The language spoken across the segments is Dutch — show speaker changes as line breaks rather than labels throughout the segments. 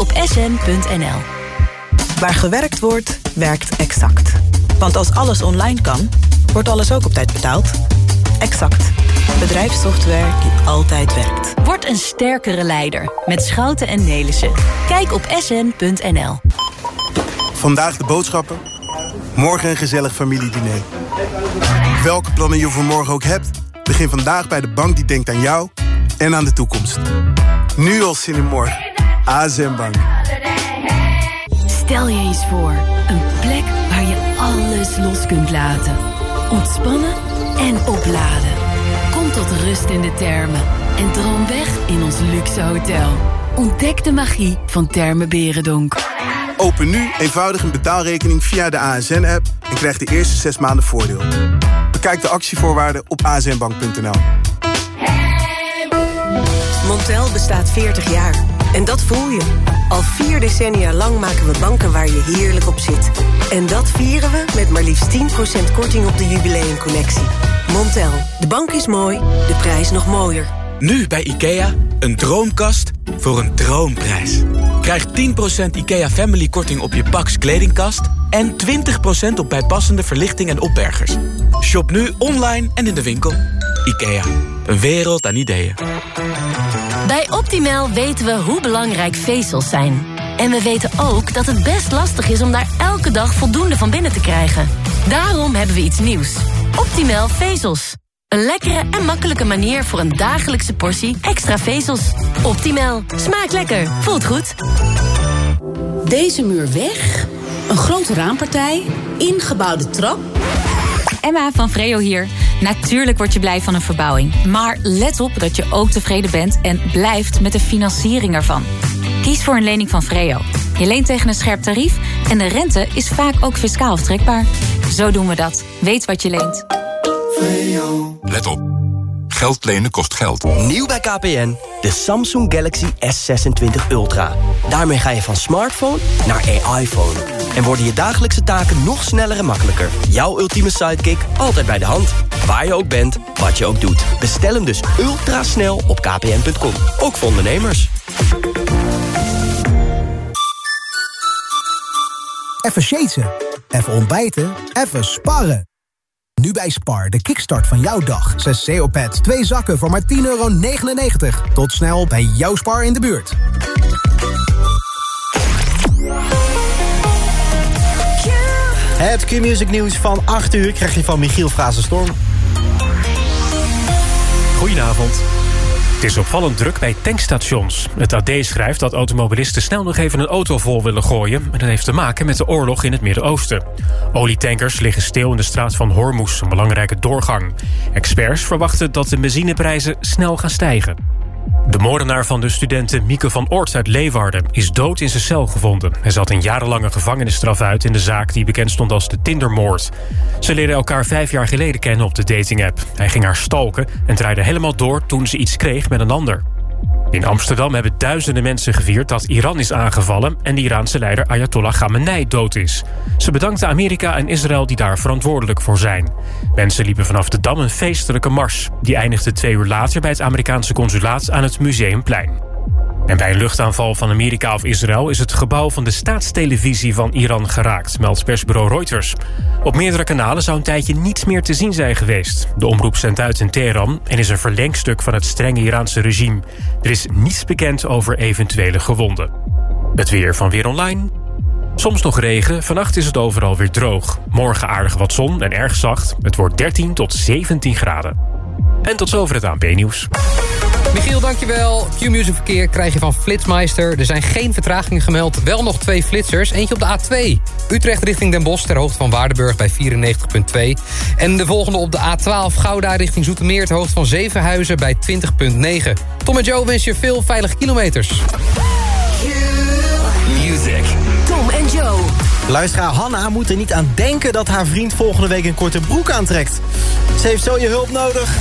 op sn.nl.
Waar gewerkt wordt, werkt Exact. Want als alles online kan, wordt alles ook op tijd betaald. Exact. Bedrijfssoftware die altijd werkt.
Word een sterkere leider met Schouten en Nelissen. Kijk op sn.nl.
Vandaag de boodschappen. Morgen een gezellig familiediner. Welke plannen je voor morgen ook hebt... begin vandaag bij de bank die denkt aan jou en aan de toekomst. Nu al zin in morgen. ASM Bank.
Stel je eens voor. Een plek waar je alles los kunt laten. Ontspannen en opladen. Kom tot rust in de termen. En droom weg in ons luxe hotel. Ontdek de magie van Termen Berendonk.
Open nu eenvoudig een betaalrekening via de ASN-app... en krijg de eerste zes maanden voordeel. Bekijk de actievoorwaarden op asnbank.nl.
Montel bestaat 40 jaar. En dat voel je. Al vier decennia lang maken we banken waar je heerlijk op zit. En dat vieren we met maar liefst 10% korting op de jubileumcollectie. Montel. De bank is mooi, de prijs nog mooier.
Nu bij IKEA, een droomkast voor een droomprijs. Krijg 10% IKEA Family korting op je Pax kledingkast... en 20% op bijpassende verlichting en opbergers. Shop nu online en in de winkel. IKEA, een wereld aan ideeën.
Bij Optimal weten we hoe belangrijk vezels zijn. En we weten ook dat het best lastig is om daar elke dag voldoende van binnen te krijgen. Daarom hebben we iets nieuws. Optimal vezels. Een lekkere en makkelijke manier voor een dagelijkse portie extra vezels. Optimal. Smaakt lekker. Voelt goed.
Deze muur weg. Een grote raampartij. Ingebouwde trap.
Emma van Vreo hier. Natuurlijk word je blij van een verbouwing. Maar let op dat je ook tevreden bent en blijft met de financiering ervan. Kies voor een lening van Vreo. Je leent tegen een scherp tarief en de rente is vaak ook fiscaal aftrekbaar. Zo doen we dat. Weet wat je leent.
Let op. Geld lenen kost geld.
Nieuw bij KPN, de Samsung Galaxy S26 Ultra. Daarmee ga je van smartphone naar AI-phone. En worden je dagelijkse taken nog sneller en makkelijker. Jouw ultieme sidekick altijd bij de hand. Waar je ook bent, wat je ook doet. Bestel hem dus ultra snel op kpn.com. Ook voor ondernemers.
Even shaten, even ontbijten, even sparren. Nu bij Spar, de kickstart van jouw dag. 6 CO-pads, 2 zakken voor maar 10,99 euro. Tot snel bij jouw Spar in de buurt.
Het Q-Music nieuws van 8 uur krijg je van Michiel Frazenstorm.
Goedenavond. Het is opvallend druk bij tankstations. Het AD schrijft dat automobilisten snel nog even een auto vol willen gooien. En dat heeft te maken met de oorlog in het Midden-Oosten. Olietankers liggen stil in de straat van Hormuz, een belangrijke doorgang. Experts verwachten dat de benzineprijzen snel gaan stijgen. De moordenaar van de studenten Mieke van Oort uit Leeuwarden... is dood in zijn cel gevonden. Hij zat een jarenlange gevangenisstraf uit in de zaak... die bekend stond als de Tindermoord. Ze leerden elkaar vijf jaar geleden kennen op de datingapp. Hij ging haar stalken en draaide helemaal door toen ze iets kreeg met een ander. In Amsterdam hebben duizenden mensen gevierd dat Iran is aangevallen... en de Iraanse leider Ayatollah Khamenei dood is. Ze bedankten Amerika en Israël die daar verantwoordelijk voor zijn. Mensen liepen vanaf de Dam een feestelijke mars. Die eindigde twee uur later bij het Amerikaanse consulaat aan het Museumplein. En bij een luchtaanval van Amerika of Israël is het gebouw van de staatstelevisie van Iran geraakt, meldt persbureau Reuters. Op meerdere kanalen zou een tijdje niets meer te zien zijn geweest. De omroep zendt uit in Teheran en is een verlengstuk van het strenge Iraanse regime. Er is niets bekend over eventuele gewonden. Het weer van Weer Online. Soms nog regen, vannacht is het overal weer droog. Morgen aardig wat zon en erg zacht. Het wordt 13 tot 17 graden. En tot zover het ANP-nieuws.
Michiel, dankjewel. Q-Music verkeer krijg je van Flitsmeister. Er zijn geen vertragingen gemeld. Wel nog twee flitsers. Eentje op de A2. Utrecht richting Den Bosch ter hoogte van Waardenburg bij 94.2. En de volgende op de A12 Gouda richting Zoetermeer... ter hoogte van Zevenhuizen bij 20.9. Tom en Joe wensen je veel veilige kilometers.
Music. Tom en Joe.
Luisteraar Hanna moet er niet aan denken dat haar vriend volgende week een korte broek aantrekt. Ze heeft zo je hulp nodig.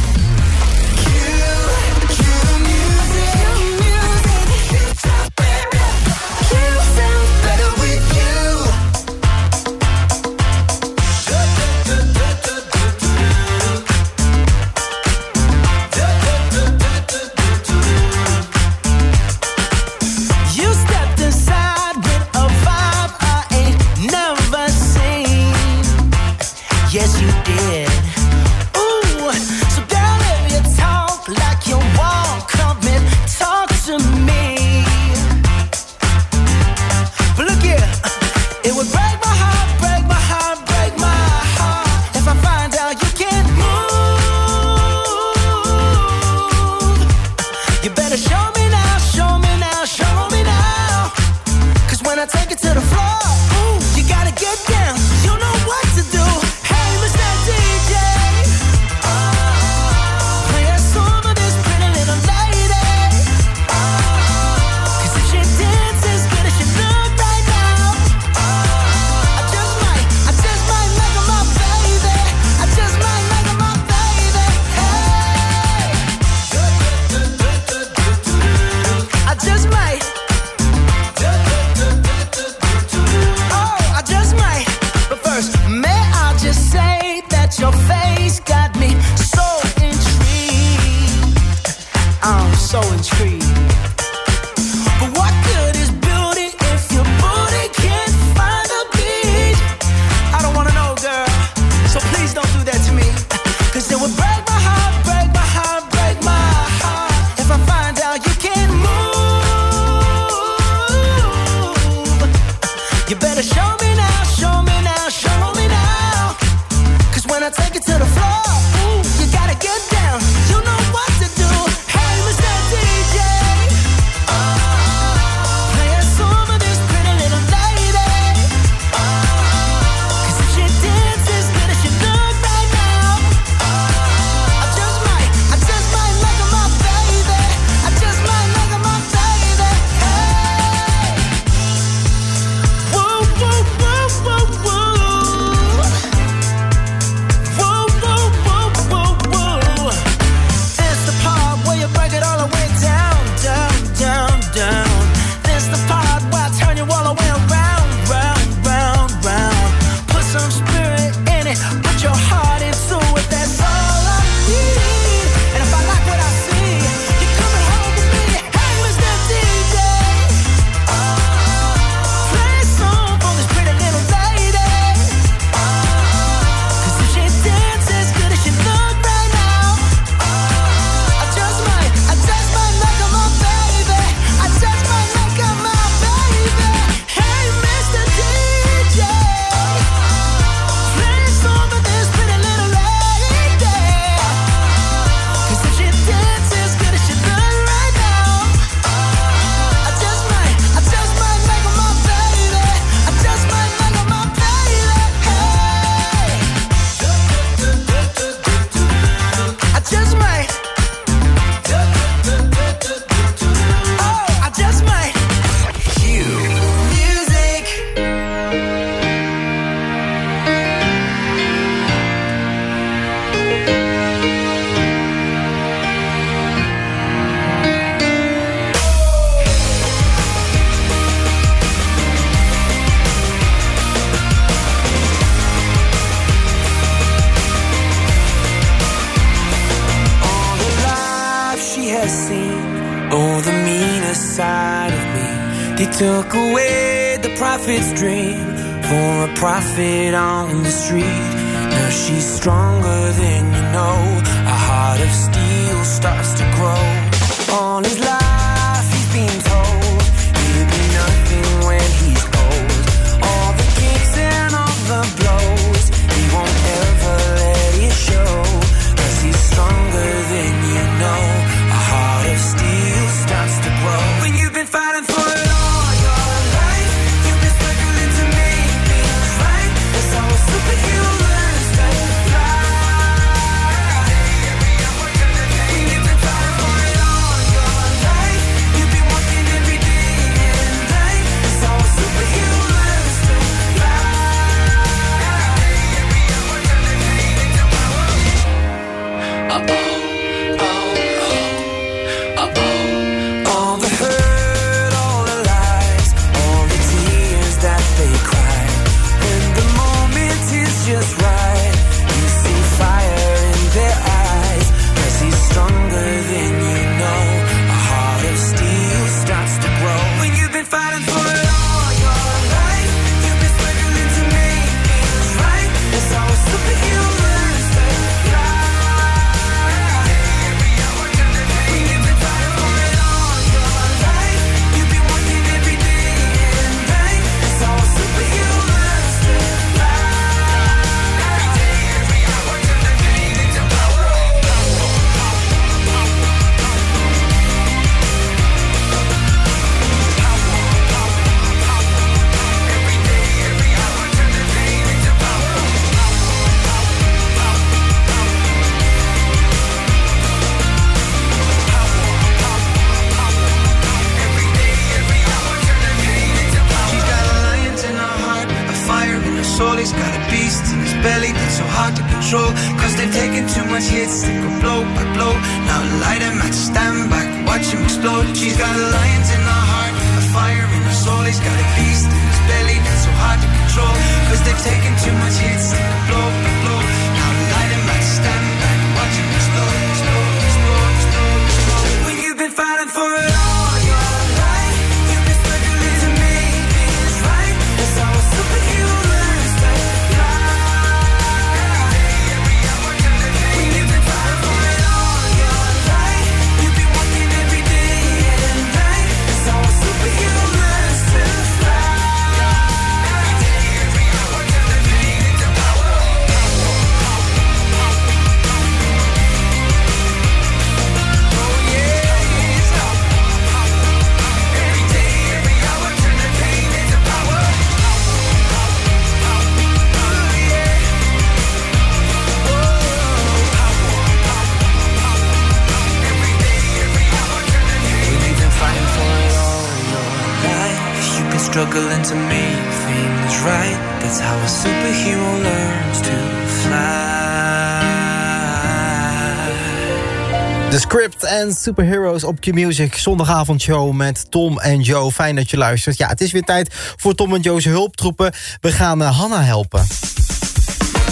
Superheroes op Q-Music. Zondagavondshow met Tom en Joe. Fijn dat je luistert. Ja, het is weer tijd voor Tom en Joe's hulptroepen. We gaan uh, Hanna helpen.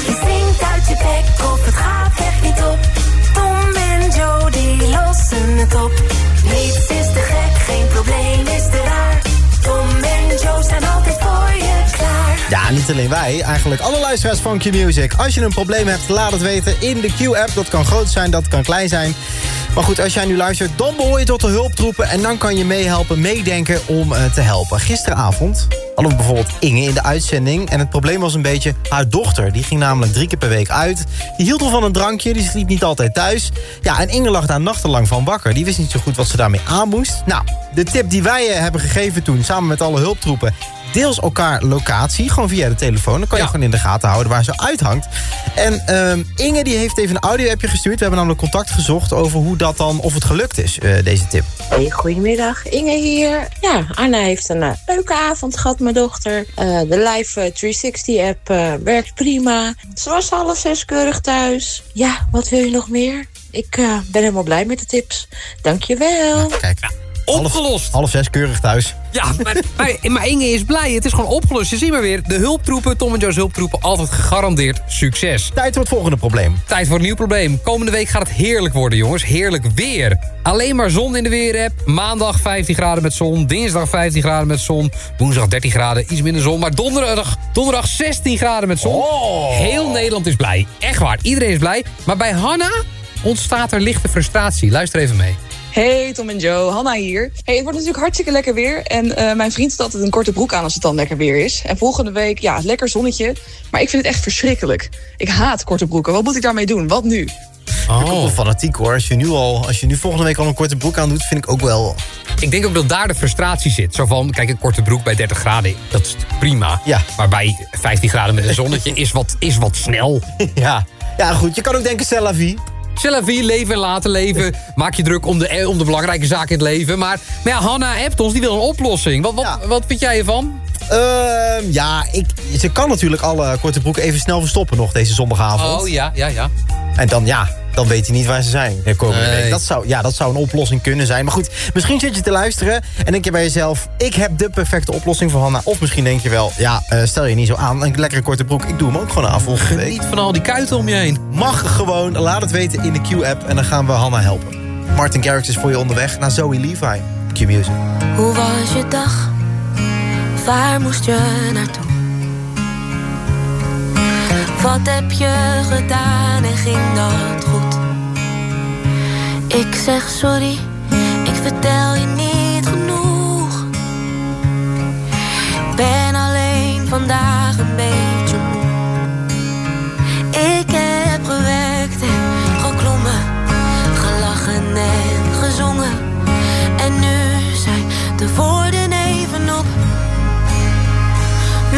Je zingt uit je bek of het gaat echt niet op. Tom en Joe die lossen het op. Niets is te gek, geen probleem is te raar. Tom en Joe staan altijd voor je klaar.
Ja, niet alleen wij, eigenlijk alle luisteraars van Q-Music. Als je een probleem hebt, laat het weten in de Q-app. Dat kan groot zijn, dat kan klein zijn. Maar goed, als jij nu luistert, dan behoor je tot de hulptroepen... en dan kan je meehelpen, meedenken om uh, te helpen. Gisteravond hadden we bijvoorbeeld Inge in de uitzending... en het probleem was een beetje haar dochter. Die ging namelijk drie keer per week uit. Die hield wel van een drankje, die sliep niet altijd thuis. Ja, en Inge lag daar nachtenlang van wakker. Die wist niet zo goed wat ze daarmee aan moest. Nou, de tip die wij uh, hebben gegeven toen, samen met alle hulptroepen deels elkaar locatie, gewoon via de telefoon. Dan kan je ja. gewoon in de gaten houden waar ze uithangt. En uh, Inge die heeft even een audio-appje gestuurd. We hebben namelijk contact gezocht over hoe dat dan, of het gelukt is, uh, deze tip.
Hey, goedemiddag. Inge hier. Ja, Anna heeft een uh, leuke avond gehad, mijn dochter. Uh, de Live 360-app werkt prima. Ze was half zes keurig thuis. Ja, wat wil je nog meer? Ik ben helemaal blij met de tips. Dankjewel.
Ja, kijk,
opgelost.
Half, half zes keurig thuis.
Ja, maar, maar, maar, Inge is blij. Het is gewoon opgelost. Je ziet maar weer, de hulptroepen, Tom en Joe's hulptroepen... altijd gegarandeerd succes.
Tijd voor het volgende probleem.
Tijd voor een nieuw probleem. Komende week gaat het heerlijk worden, jongens. Heerlijk weer. Alleen maar zon in de weerapp. Maandag 15 graden met zon. Dinsdag 15 graden met zon. Woensdag 13 graden, iets minder zon. Maar donderdag, donderdag 16 graden met zon.
Oh.
Heel Nederland is blij. Echt waar, iedereen is blij. Maar bij Hanna ontstaat er lichte frustratie. Luister even mee.
Hey Tom en Joe, Hanna hier. Hey, het wordt natuurlijk hartstikke lekker weer. En uh, mijn vriend staat altijd een korte broek aan als het dan lekker weer is. En volgende week, ja, lekker zonnetje. Maar ik vind het echt verschrikkelijk. Ik haat korte broeken. Wat moet ik daarmee doen? Wat nu?
Oh. Ik ook wel fanatiek hoor. Als je, nu al, als je nu volgende week al een korte broek aan doet, vind ik ook wel...
Ik denk ook dat daar de frustratie zit. Zo van, kijk, een korte broek bij 30 graden, dat is prima.
Ja.
Maar bij 15 graden met een zonnetje is wat, is wat snel.
Ja. ja, goed. Je kan ook denken, c'est la vie.
Vie, leven en laten leven. Maak je druk om de, om de belangrijke zaken in het leven. Maar, maar ja, Hanna appt ons, die wil een oplossing. Wat, wat, ja. wat vind jij ervan?
Uh, ja, ik, ze kan natuurlijk alle korte broeken even snel verstoppen nog deze zondagavond.
Oh ja, ja, ja.
En dan ja, dan weet hij niet waar ze zijn. Nee. Dat, zou, ja, dat zou een oplossing kunnen zijn. Maar goed, misschien zit je te luisteren en denk je bij jezelf... ik heb de perfecte oplossing voor Hanna. Of misschien denk je wel, ja, uh, stel je niet zo aan. Een lekkere korte broek, ik doe hem ook gewoon aan volgende week.
Geniet van al die kuiten om je heen.
Mag gewoon, laat het weten in de Q-app en dan gaan we Hanna helpen. Martin Garrix is voor je onderweg naar Zoe Levi. Q-Music.
Hoe was je dag? Waar moest je naartoe? Wat heb je gedaan en ging dat goed? Ik zeg sorry, ik vertel je niet genoeg. Ben alleen vandaag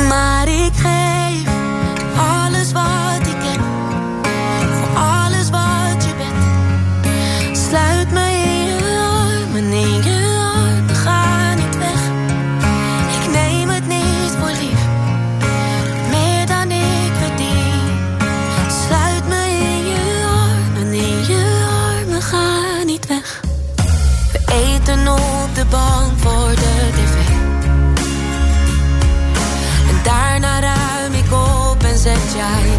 Maar ik geef op en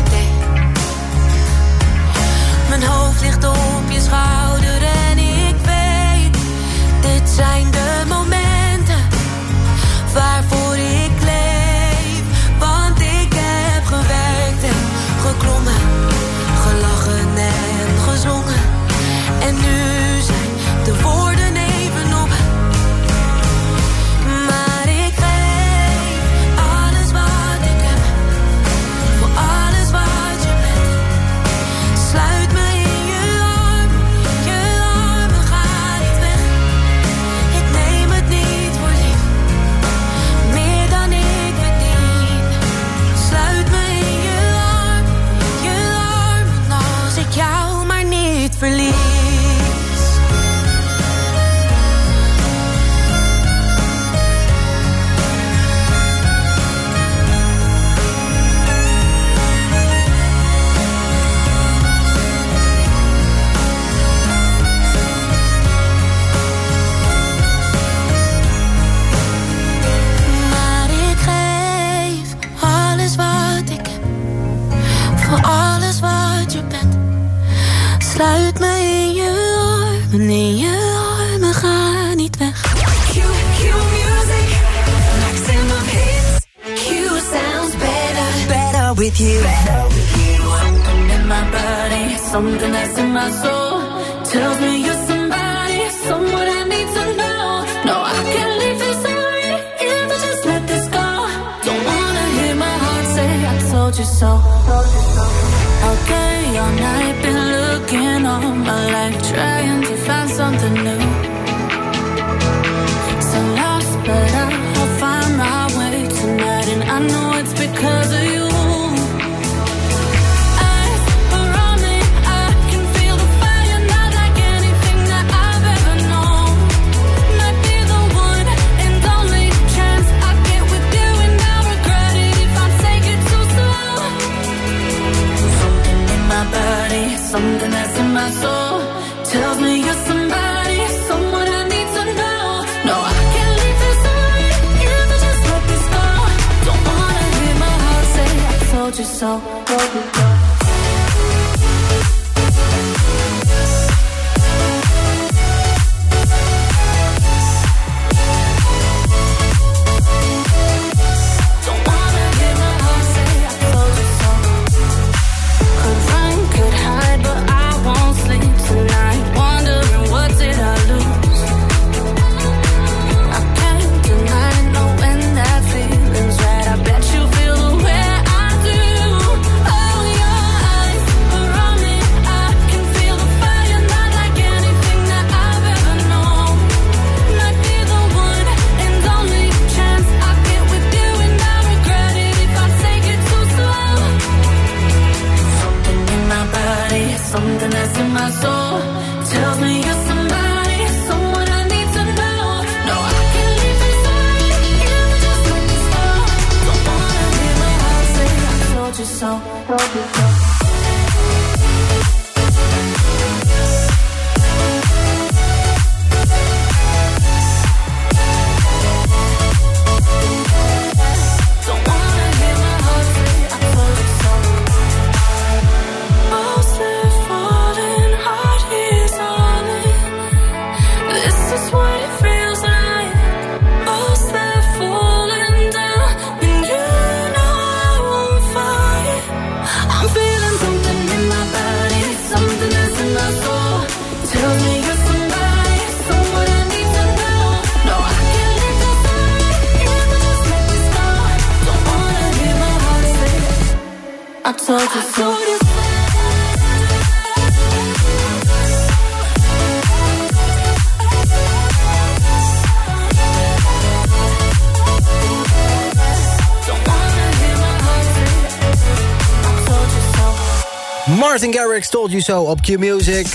told you so
op Q Music.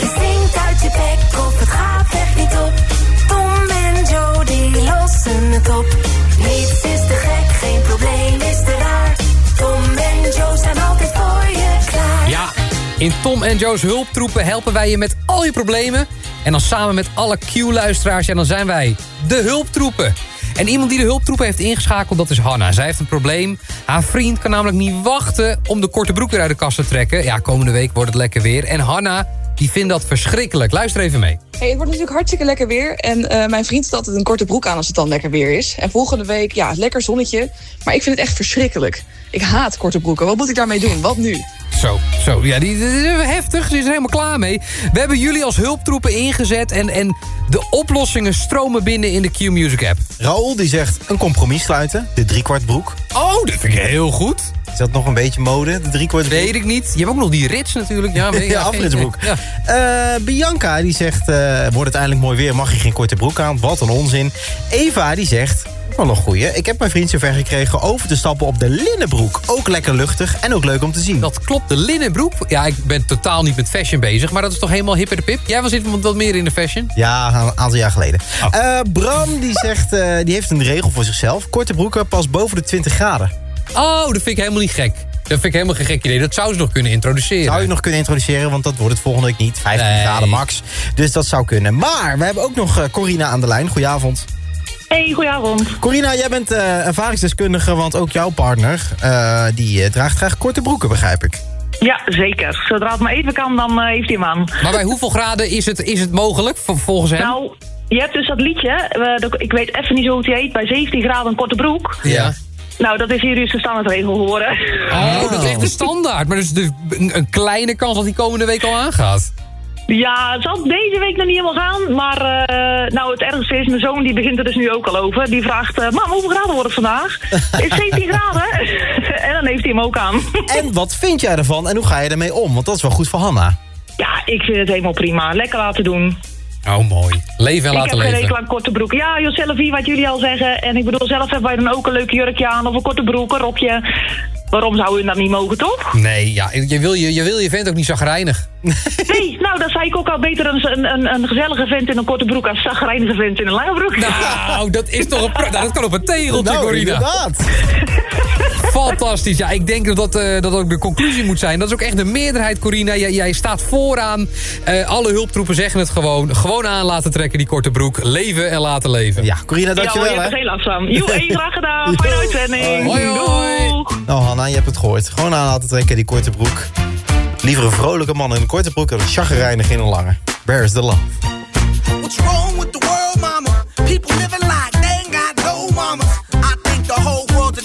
Je zingt uit je bek of het gaat echt niet op. Tom en Joe die lossen het op. Niets is te gek, geen probleem is te raar. Tom en Joe staan altijd voor je klaar.
Ja, in Tom en Joe's hulptroepen helpen wij je met al je problemen. En dan samen met alle Q-luisteraars, ja, dan zijn wij de hulptroepen. En iemand die de hulptroepen heeft ingeschakeld, dat is Hanna. Zij heeft een probleem. Haar vriend kan namelijk niet wachten om de korte broek weer uit de kast te trekken. Ja, komende week wordt het lekker weer. En Hanna, die vindt dat verschrikkelijk. Luister even mee.
Hey, het wordt natuurlijk hartstikke lekker weer. En eh, mijn vriend staat altijd een korte broek aan als het dan lekker weer is. En volgende week, ja, lekker zonnetje. Maar ik vind het echt verschrikkelijk. Ik haat korte broeken. Wat moet ik daarmee doen? Wat nu?
Zo, zo. Ja, die, die- die- heftig. Ze is er helemaal klaar mee. We hebben jullie als hulptroepen ingezet... en, en de oplossingen stromen binnen in de Q-Music app.
Raoul die zegt een compromis sluiten, de driekwartbroek.
Oh, dat vind ik heel goed.
Is dat nog een beetje mode, de driekwartbroek?
Weet ik niet. Je hebt ook nog die rits natuurlijk. Ja, weet-
Ja, afritsbroek.
Ja.
Eh, Bianca die zegt, eh, wordt het eindelijk mooi weer, mag je geen korte broek aan? Wat een onzin. Eva die zegt, wel een goeie. Ik heb mijn vriend zover gekregen over te stappen op de linnenbroek. Ook lekker luchtig en ook leuk om te zien.
Dat klopt, de linnenbroek. Ja, ik ben totaal niet met fashion bezig, maar dat is toch helemaal hip en de pip? Jij was even wat meer in de fashion?
Ja, een aantal jaar geleden. Eh, Bram die zegt, eh, die heeft een regel voor zichzelf. Korte broeken pas boven de 20 graden.
Oh, dat vind ik helemaal niet gek. Dat vind ik helemaal geen gek idee. Dat zou ze nog kunnen introduceren.
Zou je nog kunnen introduceren, want dat wordt het volgende week niet. 15
Nee.
graden max. Dus dat zou kunnen. Maar we hebben ook nog eh, Corina aan de lijn. Goedenavond.
Hey, goedenavond.
Corina, jij bent eh, ervaringsdeskundige, want ook jouw partner... eh, die draagt graag korte broeken, begrijp ik.
Ja, zeker. Zodra het maar even kan, dan eh, heeft hij hem aan.
Maar bij hoeveel graden is het, is het mogelijk, vol- volgens hem?
Nou, je hebt dus dat liedje, eh, ik weet even niet zo hoe het heet, bij 17 graden een korte broek.
Ja.
Nou, dat is hier dus de standaardregel geworden.
Oh, dat is echt de standaard. Maar dus een, een kleine kans dat die komende week al aangaat.
Ja, het zal deze week nog niet helemaal gaan. Maar eh, nou, het ergste is, mijn zoon die begint er dus nu ook al over. Die vraagt, eh mam, hoeveel graden wordt het vandaag? Is 17 graden? en dan heeft hij hem ook aan.
En wat vind jij ervan en hoe ga je ermee om? Want dat is wel goed voor Hanna.
ja, ik vind het helemaal prima. Lekker laten doen.
Oh, mooi. Leven en
ik
laten
heb geen
leven.
hekel aan korte broeken. Ja, hier wat jullie al zeggen. En ik bedoel, zelf hebben wij dan ook een leuk jurkje aan of een korte broek, een rokje. Waarom zou u dat niet mogen, toch?
Nee, ja, je wil je, je wil je vent ook niet zagrijnig.
Nee, nou, dat zei ik ook al beter een, een, een, gezellige vent in een korte broek als een zagrijnige vent in een lange broek.
Nou, dat is toch een... pra- nou, dat kan op een tegeltje,
Nou,
Corina.
inderdaad.
Fantastisch. Ja, ik denk dat dat, eh, dat ook de conclusie moet zijn. Dat is ook echt de meerderheid, Corina. Jij, jij staat vooraan. Eh, alle hulptroepen zeggen het gewoon. Gewoon aan laten trekken, die korte broek. Leven en laten leven.
Ja, Corina,
ja, hoor, je hebt er geen last van. Joe, graag gedaan. Fijne uitzending.
Hoi, hoi.
Nou Hanna, je hebt het gehoord. Gewoon aan laten trekken, die korte broek. Liever een vrolijke man in een korte broek dan een chagrijnig in een lange. Where is the love?
What's wrong with the world, mama? People living like they ain't got no mamas.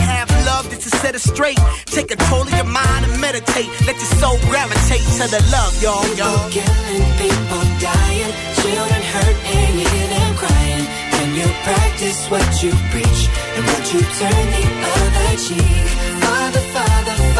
have love just to set it straight. Take control of your mind and meditate. Let your soul gravitate to the love, y'all, y'all.
People killing, people dying, children hurt and you hear them crying. Can you practice what you preach and what you turn the other cheek. Father, Father, Father,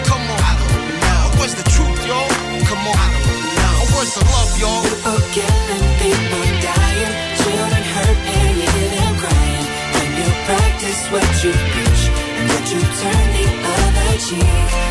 Where's the love, y'all?
People killing, people dying, children hurt and you hear them crying. When you practice what you preach and what you turn the other cheek.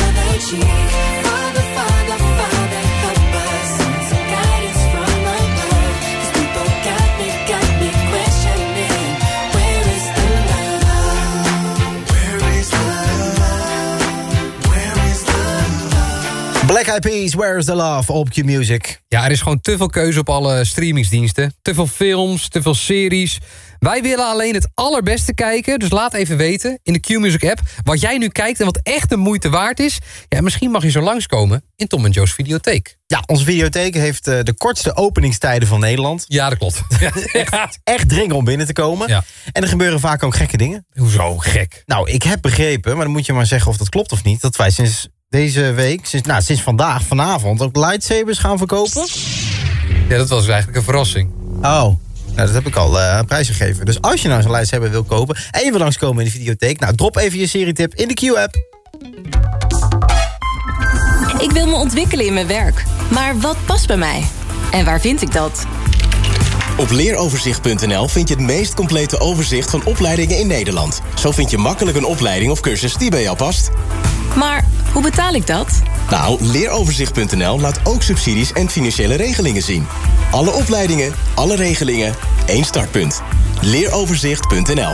me questioning. Where is the love?
Black Eyed op Q-Music.
Ja, er is gewoon te veel keuze op alle streamingsdiensten. Te veel films, te veel series. Wij willen alleen het allerbeste kijken, dus laat even weten in de Q-Music app... wat jij nu kijkt en wat echt de moeite waard is. Ja, misschien mag je zo langskomen in Tom en Joe's videotheek.
Ja, onze videotheek heeft eh, de kortste openingstijden van Nederland.
Ja, dat klopt.
echt, echt dringen om binnen te komen.
Ja.
En er gebeuren vaak ook gekke dingen.
Hoezo gek?
Nou, ik heb begrepen, maar dan moet je maar zeggen of dat klopt of niet... dat wij sinds deze week, sinds, nou, sinds vandaag, vanavond... ook lightsabers gaan verkopen.
Ja, dat was eigenlijk een verrassing.
Oh, nou, dat heb ik al eh een prijs gegeven. Dus als je nou zo'n lightsaber wil kopen... en je wil langskomen in de videotheek... nou, drop even je serietip in de Q-app.
Ik wil me ontwikkelen in mijn werk. Maar wat past bij mij? En waar vind ik dat?
Op leeroverzicht.nl vind je het meest complete overzicht van opleidingen in Nederland. Zo vind je makkelijk een opleiding of cursus die bij jou past.
Maar hoe betaal ik dat?
Nou, leeroverzicht.nl laat ook subsidies en financiële regelingen zien. Alle opleidingen, alle regelingen, één startpunt. Leeroverzicht.nl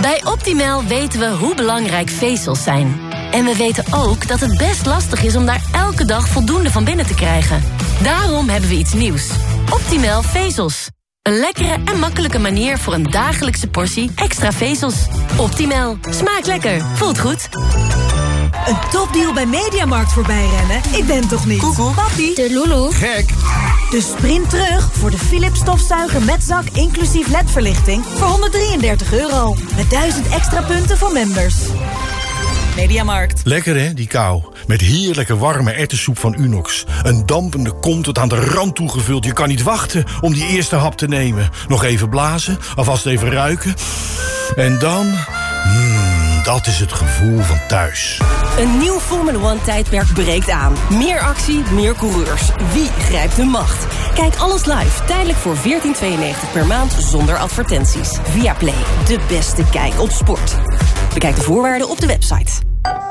Bij Optimal weten we hoe belangrijk vezels zijn. En we weten ook dat het best lastig is om daar elke dag voldoende van binnen te krijgen. Daarom hebben we iets nieuws. Optimal vezels. Een lekkere en makkelijke manier voor een dagelijkse portie extra vezels. Optimal. Smaakt lekker. Voelt goed.
Een topdeal bij Mediamarkt voorbij rennen? Ik ben toch niet? Koekoek. Papi. De Lulu.
Gek.
Dus sprint terug voor de Philips stofzuiger met zak inclusief ledverlichting voor 133 euro. Met 1000 extra punten voor members. Mediamarkt.
Lekker hè, die kou. Met heerlijke warme erwtensoep van Unox. Een dampende kom tot aan de rand toegevuld. Je kan niet wachten om die eerste hap te nemen. Nog even blazen, alvast even ruiken. En dan... Mmm, dat is het gevoel van thuis.
Een nieuw Formula One tijdperk breekt aan. Meer actie, meer coureurs. Wie grijpt de macht? Kijk alles live, tijdelijk voor 14,92 per maand zonder advertenties. Via Play, de beste kijk op sport. Bekijk de voorwaarden op de website.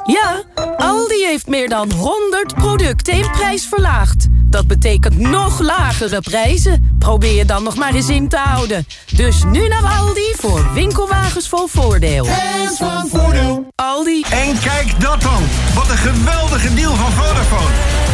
Ja, Aldi heeft meer dan 100 producten in prijs verlaagd. Dat betekent nog lagere prijzen. Probeer je dan nog maar eens in te houden. Dus nu naar Aldi voor winkelwagens vol voordeel.
Hands van voordeel.
Aldi.
En kijk dat dan. Wat een geweldige deal van Vodafone.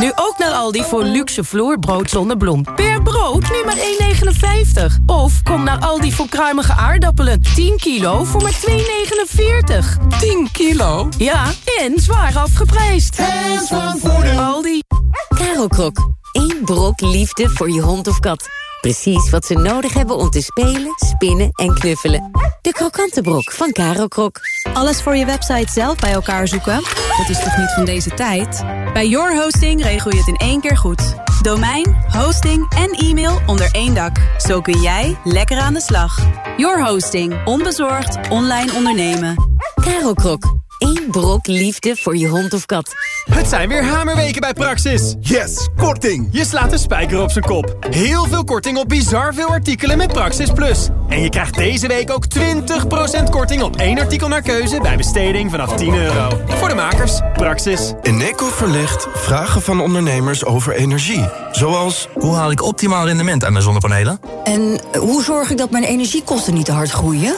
Nu ook naar Aldi voor luxe vloerbrood zonder bloem. Per brood nu maar 1,59. Of kom naar Aldi voor kruimige aardappelen. 10 kilo voor maar 2,49. 10 kilo? Ja, en zwaar afgeprijsd.
Hands van voordeel.
Aldi.
Caro Krok. Eén brok liefde voor je hond of kat. Precies wat ze nodig hebben om te spelen, spinnen en knuffelen. De krokante brok van Caro Krok.
Alles voor je website zelf bij elkaar zoeken? Dat is toch niet van deze tijd? Bij Your Hosting regel je het in één keer goed. Domein, hosting en e-mail onder één dak. Zo kun jij lekker aan de slag. Your Hosting. Onbezorgd online ondernemen.
Caro Krok. Eén brok liefde voor je hond of kat.
Het zijn weer hamerweken bij Praxis. Yes, korting. Je slaat de spijker op zijn kop. Heel veel korting op bizar veel artikelen met Praxis Plus. En je krijgt deze week ook 20% korting op één artikel naar keuze... bij besteding vanaf 10 euro. Voor de makers, Praxis.
Eneco verlicht vragen van ondernemers over energie. Zoals, hoe haal ik optimaal rendement aan mijn zonnepanelen?
En hoe zorg ik dat mijn energiekosten niet te hard groeien?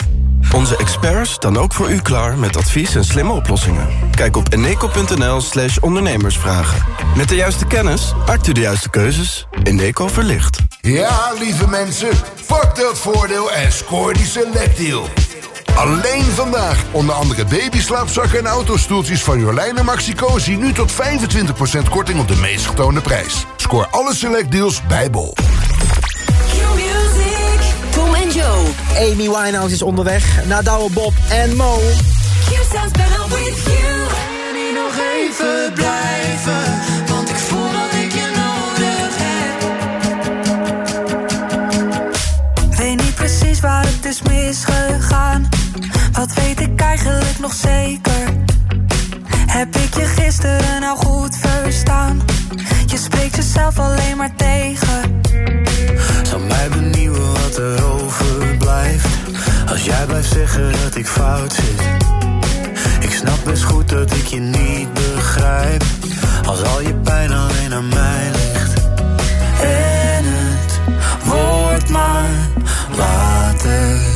Onze experts staan ook voor u klaar met advies en slimme oplossingen. Kijk op eneco.nl slash ondernemersvragen. Met de juiste kennis maakt u de juiste keuzes. Eneco verlicht.
Ja, lieve mensen, pak dat voordeel en scoor die selectdeal. Alleen vandaag onder andere babyslaapzakken en autostoeltjes van Jorlijn en Maxi Cosi... nu tot 25% korting op de meest getoonde prijs. Scoor alle selectdeals bij Bol.
Amy Winehouse is onderweg naar Douwe Bob en Mo.
niet nog even blijven, want ik voel dat ik je nodig heb.
Weet niet precies waar het is misgegaan. Wat weet ik eigenlijk nog zeker? Heb ik je gisteren nou goed verstaan? Je spreekt jezelf alleen maar tegen.
Zou mij benieuwen wat er overblijft.
Als jij blijft zeggen dat ik fout zit. Ik snap best goed dat ik je niet begrijp. Als al je pijn alleen aan mij ligt. En het wordt maar later.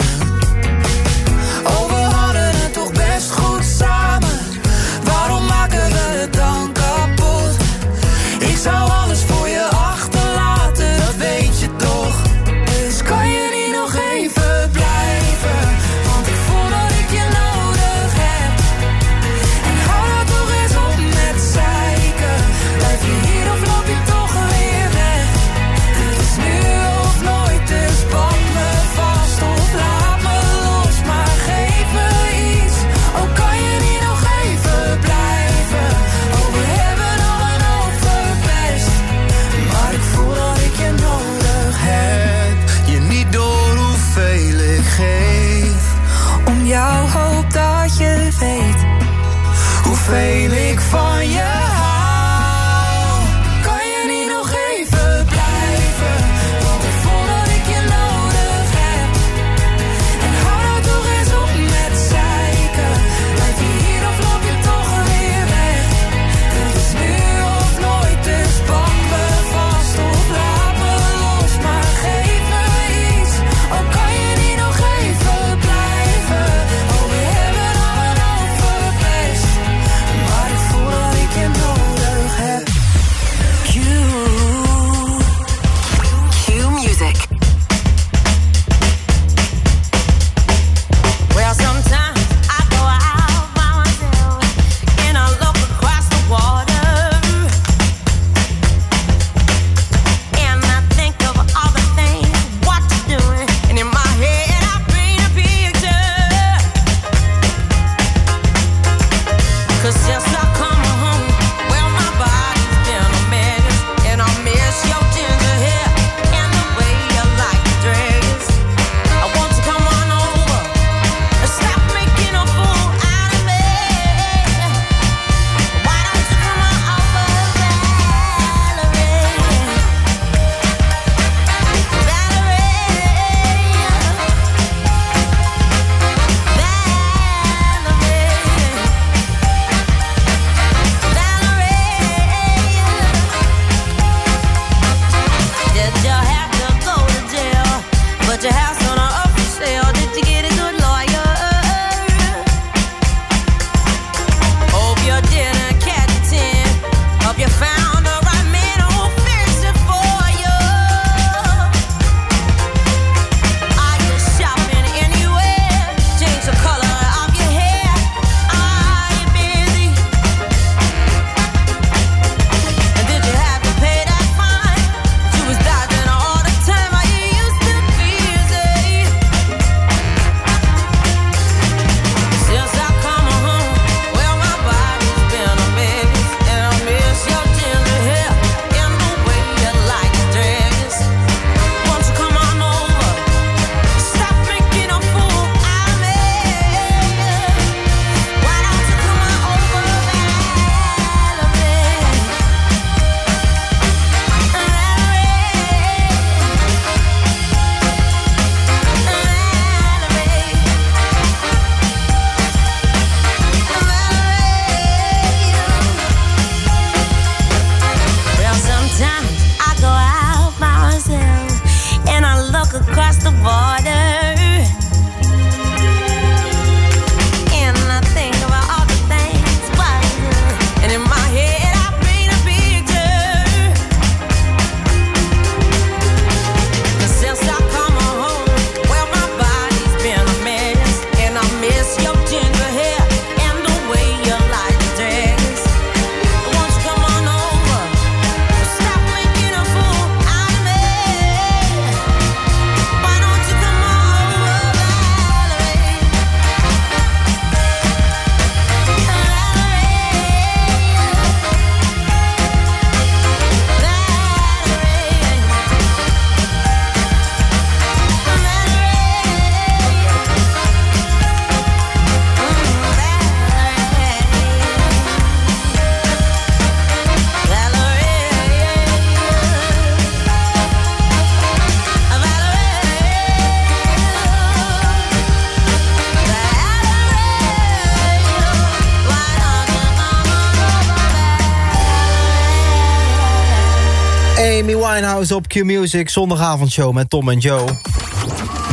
Winehouse op Q-Music, zondagavondshow met Tom en Joe.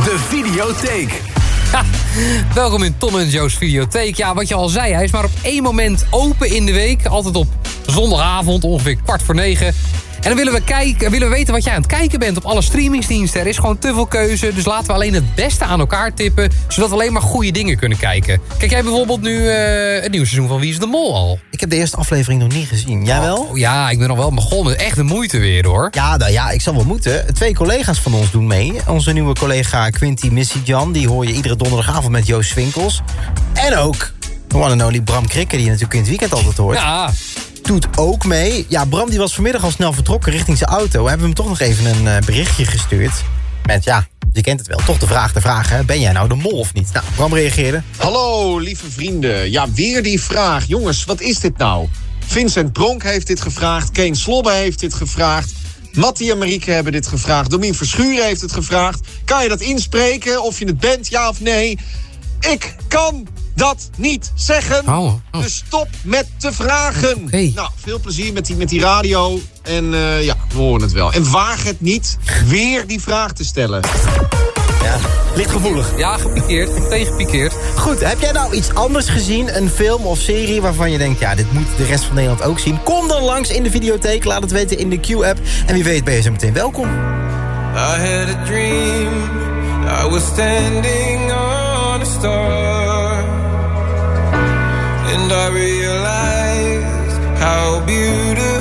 De videotheek.
Welkom in Tom en Joe's videotheek. Ja, wat je al zei, hij is maar op één moment open in de week. Altijd op zondagavond, ongeveer kwart voor negen. En dan willen we, kijken, willen we weten wat jij aan het kijken bent op alle streamingsdiensten. Er is gewoon te veel keuze, dus laten we alleen het beste aan elkaar tippen... zodat we alleen maar goede dingen kunnen kijken. Kijk jij bijvoorbeeld nu uh, het nieuwe seizoen van Wie is de Mol al?
Ik heb de eerste aflevering nog niet gezien. Jij wel?
Oh, ja, ik ben nog wel begonnen. Echt de moeite weer, hoor.
Ja, nou ja, ik zal wel moeten. Twee collega's van ons doen mee. Onze nieuwe collega Quinty Missy Jan... die hoor je iedere donderdagavond met Joost Winkels. En ook de one and only Bram Krikke... die je natuurlijk in het weekend altijd hoort.
Ja,
doet ook mee. Ja, Bram die was vanmiddag al snel vertrokken richting zijn auto. We hebben hem toch nog even een uh, berichtje gestuurd. Met, ja, je kent het wel, toch de vraag de vraag, hè? Ben jij nou de mol of niet? Nou, Bram reageerde.
Hallo, lieve vrienden. Ja, weer die vraag. Jongens, wat is dit nou? Vincent Pronk heeft dit gevraagd. Keen Slobbe heeft dit gevraagd. Mattie en Marieke hebben dit gevraagd. Domien Verschuren heeft het gevraagd. Kan je dat inspreken? Of je het bent, ja of nee? Ik kan dat niet zeggen.
Oh, oh.
Dus stop met te vragen.
Okay.
Nou, veel plezier met die, met die radio. En uh, ja, we horen het wel. En waag het niet weer die vraag te stellen.
Ja, licht gevoelig.
Ja, gepikeerd. Meteen gepikeerd.
Goed, heb jij nou iets anders gezien? Een film of serie waarvan je denkt... ja, dit moet de rest van Nederland ook zien? Kom dan langs in de videotheek. Laat het weten in de Q-app. En wie weet ben je zo meteen welkom.
I had a dream. I was standing on a star. And I realized how beautiful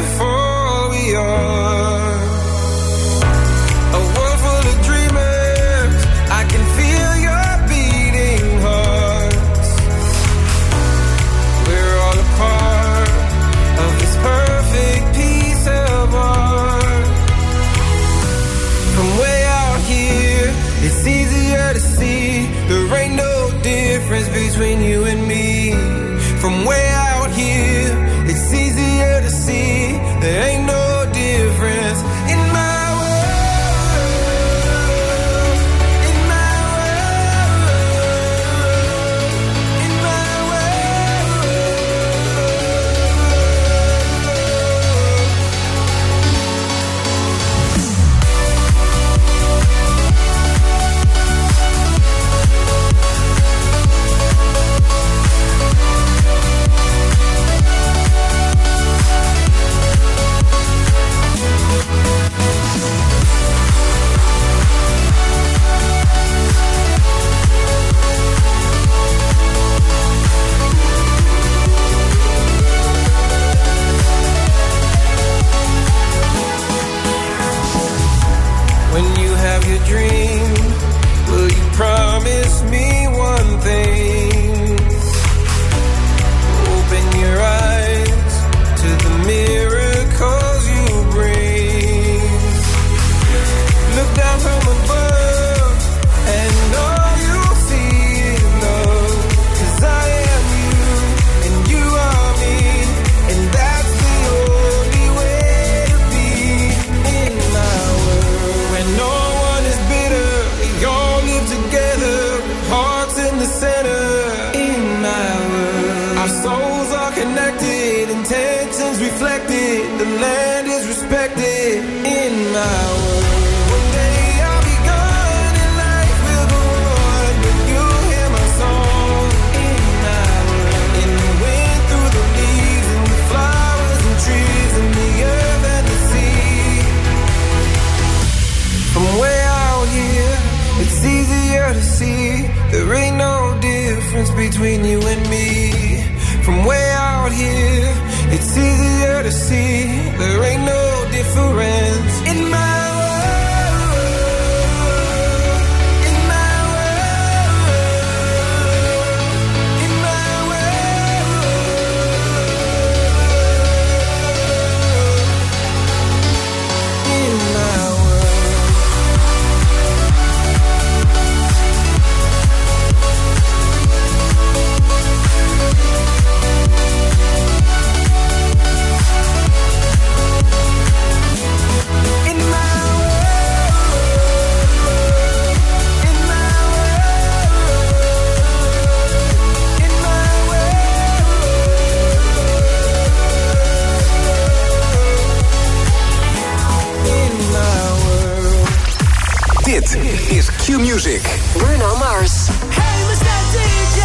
Bruno Mars.
Hey, Mr. DJ.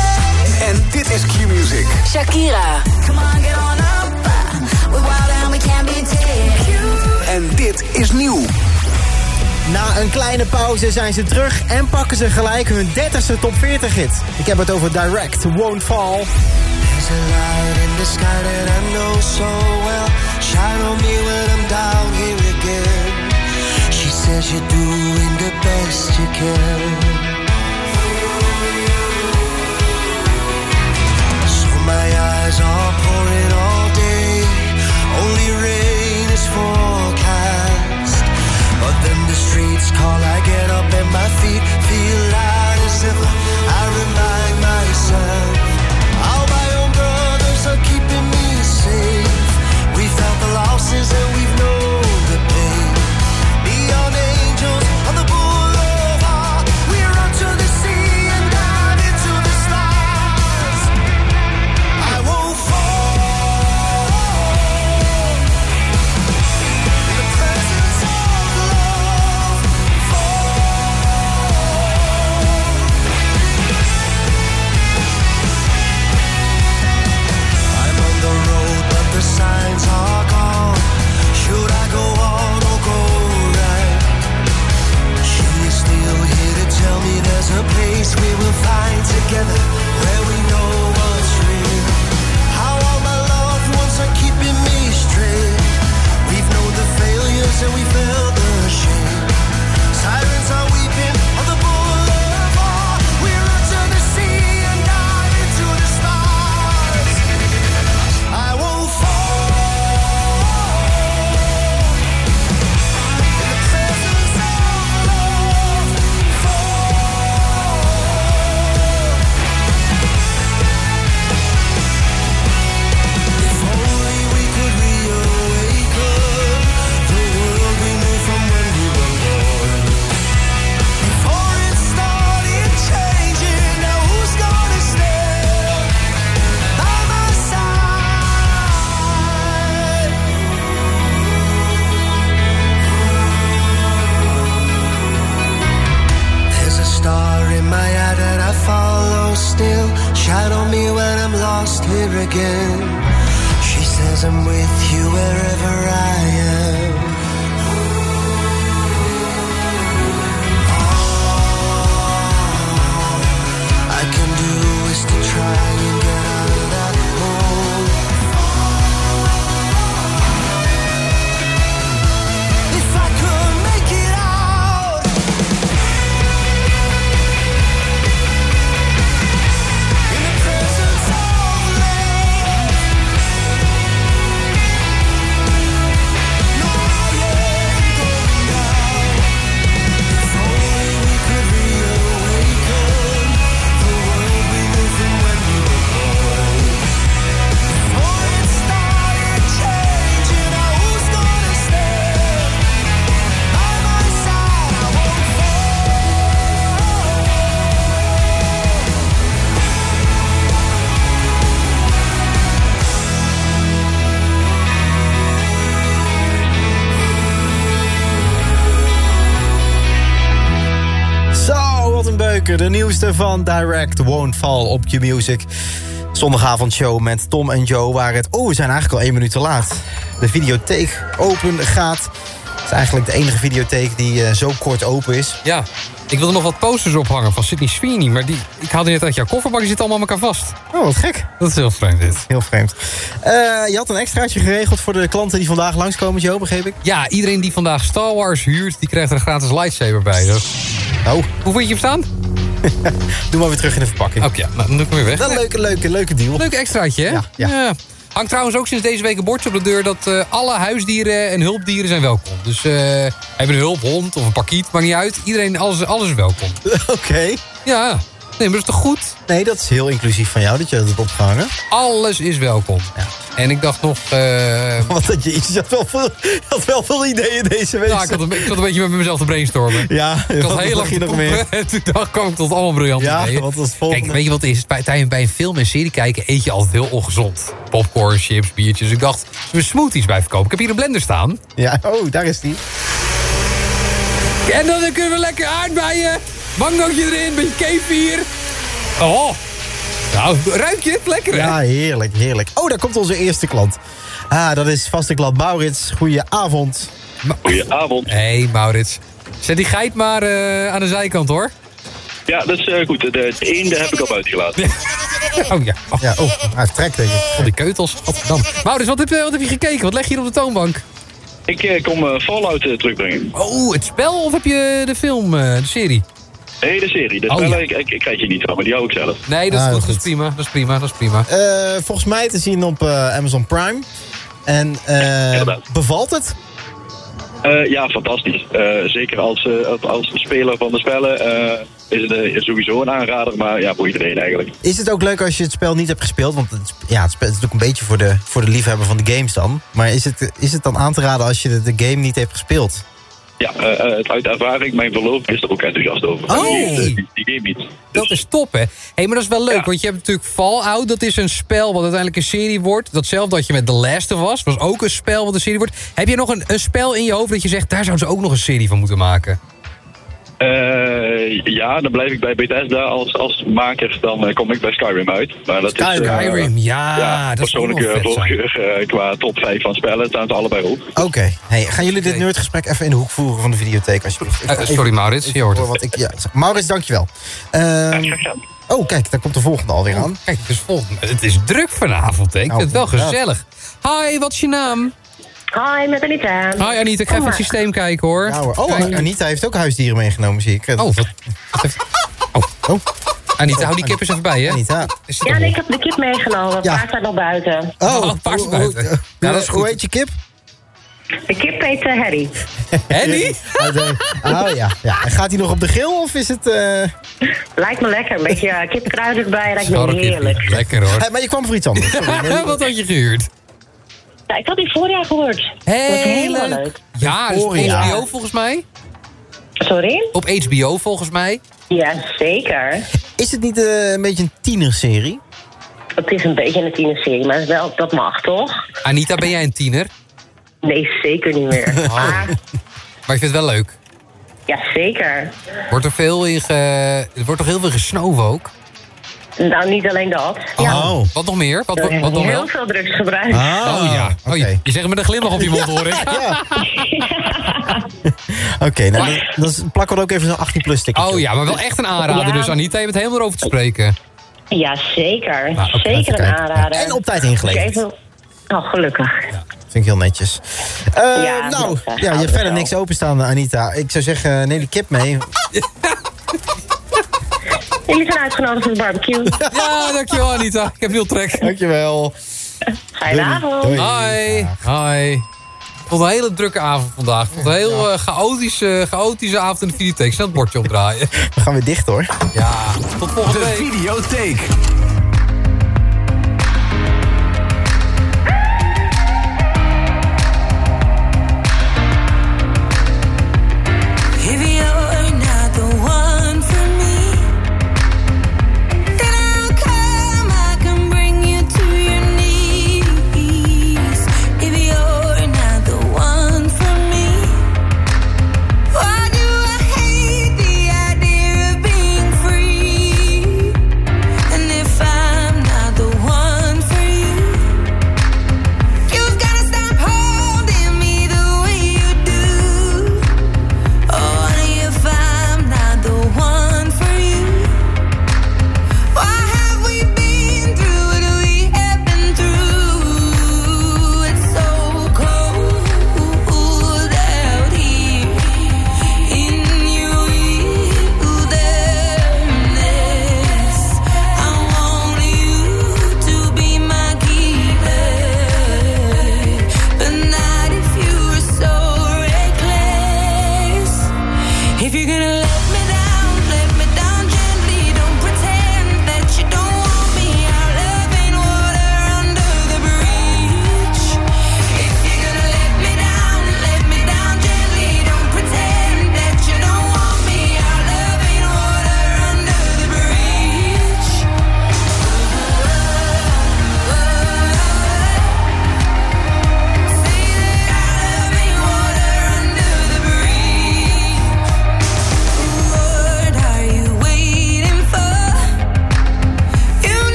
En dit is Q-Music.
Shakira.
Come on, get on up. We're wild and we can't be tamed.
En dit is nieuw.
Na een kleine pauze zijn ze terug en pakken ze gelijk hun 30ste top 40 hit. Ik heb het over Direct, Won't Fall.
There's a light in the sky that I know so well. Shine on me when I'm down here again. She says you're doing the best you can. Eyes pouring all day. Only rain is forecast. But then the streets call, I get up and my feet feel light as ever. I remind myself, all my own brothers are keeping me safe. We felt the losses and we've together
nieuwste van Direct Won't Fall op Q-Music. Zondagavondshow met Tom en Joe waar het... Oh, we zijn eigenlijk al één minuut te laat. De videotheek open gaat. Het is eigenlijk de enige videotheek die eh, zo kort open is.
Ja, ik wilde nog wat posters ophangen van Sydney Sweeney... maar die, ik haalde net uit jouw kofferbak, die zit allemaal aan elkaar vast.
Oh, wat gek.
Dat is heel vreemd dit.
Heel vreemd. Eh, je had een extraatje geregeld voor de klanten die vandaag langskomen, Joe, begreep ik?
Ja, iedereen die vandaag Star Wars huurt... die krijgt er een gratis lightsaber bij. Dus...
Oh.
Hoe vind je hem staan?
Doe maar weer terug in de verpakking.
Oké, ja, nou, dan doe ik hem weer weg.
Een leuke, leuke, leuke deal.
Leuk extraatje, hè?
Ja, ja.
Hangt trouwens ook sinds deze week een bordje op de deur... dat eh, alle huisdieren en hulpdieren zijn welkom. Dus eh hebben een hulphond of een parkiet, maakt niet uit. Iedereen, alles, alles is welkom.
Oké.
Ja, nee, maar dat is toch goed?
Nee, dat is heel inclusief van jou dat je dat hebt opgehangen.
Alles is welkom. En ik dacht nog... eh,
Wat dat je, je had wel veel, had wel veel ideeën deze week.
Ja, ik had, een, ik had een beetje met mezelf te brainstormen.
Ja,
ik had heel lang
nog meer?
En toen dacht, kwam ik tot allemaal briljante
Ja,
ideeën.
wat was?
Kijk, weet je wat het is? Bij, tijdens- bij een film en serie kijken eet je altijd heel ongezond. Popcorn, chips, biertjes. Ik dacht, we smoothies bij verkopen? Ik heb hier een blender staan.
Ja, oh, daar is die.
En dan kunnen we lekker aardbeien. Mangootje erin, beetje kefir. Oh. Nou, ruik je het? Lekker, hè?
Ja, heerlijk, heerlijk. Oh, daar komt onze eerste klant. Ah, dat is vaste klant Maurits. Goedenavond.
Goedenavond.
hey, Maurits. Zet die geit maar eh, aan de zijkant, hoor.
Ja, dat is eh, goed. De, de eenden heb ik al buiten gelaten.
Oh ja. Oh.
Ja, oh, hij trekt denk ik.
Oh, die keutels. Rotterdam. Maurits, wat heb, je, wat heb je gekeken? Wat leg je hier op de toonbank?
Ik eh, kom eh, Fallout terugbrengen.
Oh, het spel of heb je de film, eh, de serie?
Nee, de serie. De
Oh,
spellen,
ja.
ik, ik, ik krijg je niet van, maar die hou ik zelf.
Nee, dat is,
Ah,
goed,
goed.
dat is prima. Dat is prima, dat is prima.
Eh, volgens mij te zien op eh, Amazon Prime. En eh, bevalt het?
Eh, ja, fantastisch. Eh, zeker als, eh, als speler van de spellen eh, is het sowieso een aanrader, maar ja, voor iedereen eigenlijk.
Is het ook leuk als je het spel niet hebt gespeeld? Want het, ja, het spel- het is ook een beetje voor de, voor de liefhebber van de games dan. Maar is het, is het dan aan te raden als je de, de game niet hebt gespeeld?
Ja, eh, eh, het uit ervaring, mijn verloofde is er ook enthousiast over.
Oh.
Die, eh, die, die game niet.
Dat is top, hè? hey, maar dat is wel leuk, want je hebt natuurlijk Fallout. Dat is een spel wat uiteindelijk een serie wordt. Datzelfde dat je met The Last of Us. was ook een spel wat een serie wordt. Heb je nog een, een spel in je hoofd dat je zegt... daar zouden ze ook nog een serie van moeten maken?
Eh, ja, dan blijf ik bij Bethesda als, als maker. Dan eh, kom ik bij Skyrim uit. Maar dat is,
Skyrim, ja, dat is
persoonlijke
vet zijn.
voorkeur eh, qua top 5 van spellen staan ze allebei op.
Oké. Hey, gaan jullie dit nerdgesprek even in de hoek voeren van de videotheek alsjeblieft? Even-
sorry, Maurits, je hoort het.
Ik, ja, Maurits, dankjewel. Ehm, oh, kijk, daar komt de volgende alweer aan.
Kijk, dus volgende, het is druk vanavond, hè? Ik
Nou,
vind het wel gezellig. Hi, wat is je naam?
Hi, met Anita.
Hi Anita, ik ga even het systeem kijken, hoor.
Ja, hoor. Oh,
Kijk.
Anita heeft ook huisdieren meegenomen, zie ik.
Oh, wat, oh.
oh.
Anita, hou die kip eens even bij, hè?
Anita.
Ja, nee, ik heb de kip meegenomen.
Ja.
Paard staat nog buiten.
Oh,
Oh, paard is buiten.
Hoe,
Ja, dat is
hoe
goed.
heet je kip?
De kip heet eh, Harry.
Henny?
Oh, oh ja. ja. En gaat hij nog op de grill of is het... eh,
Lijkt me lekker. Een beetje uh, kipkruid erbij. Lijkt me heerlijk.
Lekker, hoor.
Hey, maar je kwam voor iets anders. Sorry.
wat had je gehuurd?
Ja, ik had die voorjaar gehoord. Dat was
Heel
helemaal
leuk. Ja, dus op. HBO volgens mij.
Sorry?
Op HBO volgens mij.
Ja, zeker.
Is het niet eh, een beetje een tienerserie?
Het is een beetje een tienerserie, maar wel, dat mag toch?
Anita, ben jij een tiener?
Nee, zeker niet meer.
Oh.
Maar,
Maar je vindt het wel leuk.
ja, zeker.
Wordt er veel in ge... Er wordt toch heel veel gesnoven ook?
Nou, niet alleen dat. Ja.
Oh. Wat nog meer? Wat, wat, nog
heel veel drugs gebruikt.
oh ja. Oh, je, je zegt het met een glimlach op je mond, hoor ik.
Ja. Oké, nou, dan, dan plakken we er ook even zo'n 18 plus sticker.
Oh ja, maar wel echt een aanrader.
Ja.
Dus Anita, je bent helemaal erover te spreken.
Ja, zeker.
Nou, oké, even
zeker een
kijken.
aanrader.
En op tijd ingeleverd.
Even- Oh, gelukkig.
Vind ik heel netjes. Eh,
Ja,
nou,
dat,
ja,
eh,
je hebt verder
wel.
niks openstaan, Anita. Ik zou zeggen, neem die kip mee.
Jullie zijn uitgenodigd voor de barbecue.
Ja, dankjewel Anita. Ik heb heel trek.
Dankjewel.
Fijne avond.
Hi. Hi. Ik vond het een hele drukke avond vandaag. Ik vond een heel eh, chaotische, chaotische avond in de videotheek. Snel het bordje opdraaien.
We gaan weer dicht, hoor.
Ja, tot volgende
De
week.
videotheek.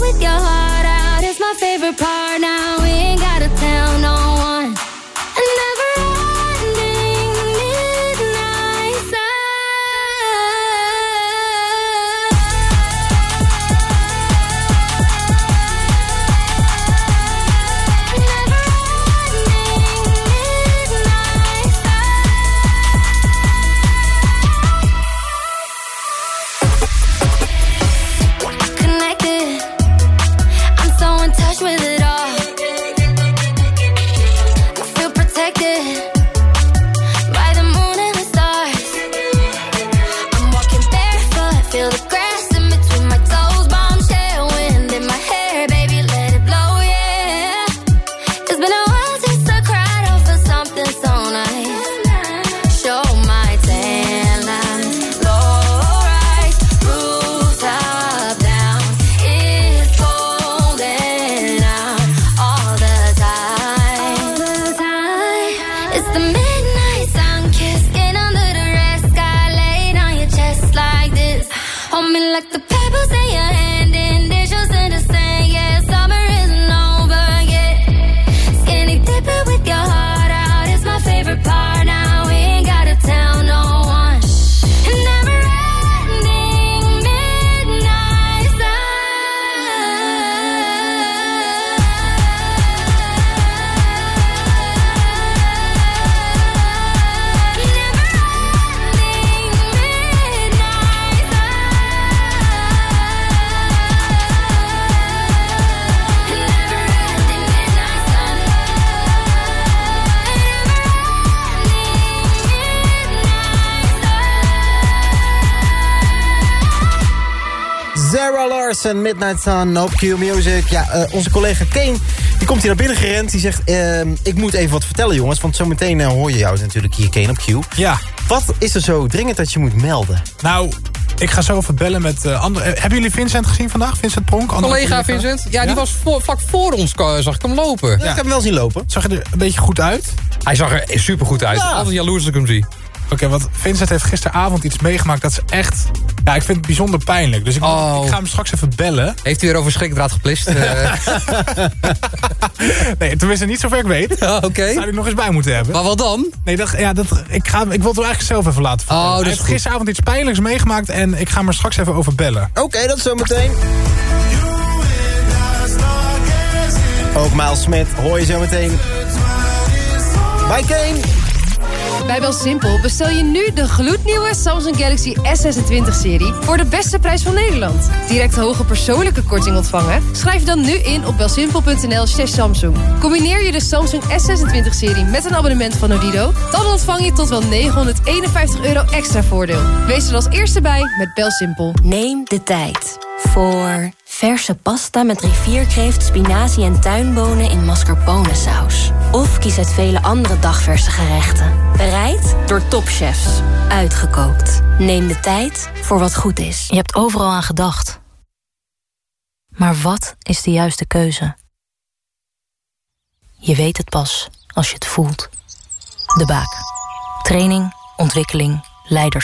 With
your heart out is my favorite part. Now
Larson, Midnight Sun, op Q Music. Ja, eh, onze collega Kane, die komt hier naar binnen gerend. Die zegt, ehm, ik moet even wat vertellen jongens. Want zometeen eh, hoor je jou natuurlijk hier, Kane, op Q.
Ja.
Wat is er zo dringend dat je moet melden?
Nou, ik ga zo even bellen met eh, andere... hebben jullie Vincent gezien vandaag? Vincent Pronk? andere
Collega Vincent, ja, die was voor, vlak voor ons, zag ik hem lopen.
Ik heb hem wel zien lopen.
Zag je er een beetje goed uit?
Hij zag er supergoed uit.
Ja.
Altijd jaloers als ik hem zie.
Oké, want Vincent heeft gisteravond iets meegemaakt dat is echt... Ja, ik vind het bijzonder pijnlijk. Dus ik,
Oh.
ik ga hem straks even bellen.
Heeft hij weer over schrikdraad geplist? Eh,
Nee, tenminste niet zover ik weet.
Oké.
Zou ik nog eens bij moeten hebben.
maar wat dan?
Nee, dat, ja, dat, ik, ga, ik wil het wel eigenlijk zelf even laten vertellen.
Oh, dat
Hij heeft
goed.
gisteravond iets pijnlijks meegemaakt en ik ga hem er straks even over bellen.
Oké, dat zometeen. Ook Miles Smit hoor je zometeen. Bij Kane.
Bij BelSimpel bestel je nu de gloednieuwe Samsung Galaxy S26-serie... voor de beste prijs van Nederland. Direct hoge persoonlijke korting ontvangen? Schrijf dan nu in op belsimpel.nl slash Samsung. Combineer je de Samsung S26-serie met een abonnement van Odido... dan ontvang je tot wel 951 euro extra voordeel. Wees er als eerste bij met BelSimpel.
Neem de tijd voor verse pasta met rivierkreeft, spinazie en tuinbonen in mascarpone saus. Of kies uit vele andere dagverse gerechten. Bereid door topchefs. Uitgekookt. Neem de tijd voor wat goed is.
Je hebt overal aan gedacht. Maar wat is de juiste keuze? Je weet het pas als je het voelt. De Baak. Training, ontwikkeling, leiderschap.